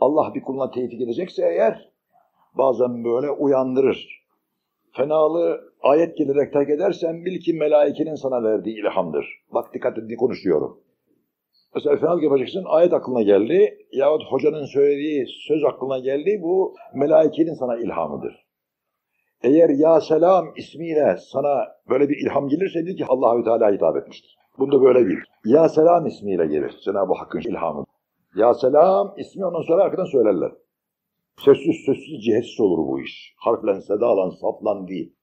Allah bir kuluna tevfik edecekse eğer bazen böyle uyandırır. Fenalığı ayet gelerek terk edersen bil ki melaikenin sana verdiği ilhamdır. Bak dikkat edin konuşuyorum. Mesela fenalık yapacaksın ayet aklına geldi yahut hocanın söylediği söz aklına geldi bu melaikenin sana ilhamıdır. Eğer ya selam ismiyle sana böyle bir ilham gelirse bil ki Allahü Teala hitap etmiştir. Bunu da böyle bil. Ya selam ismiyle gelir Cenab-ı Hakk'ın ilhamı. Ya selam ismi ondan sonra arkadan söylerler. Sessiz sessiz cihetsiz olur bu iş. Harflen, sedalan, saflan değil.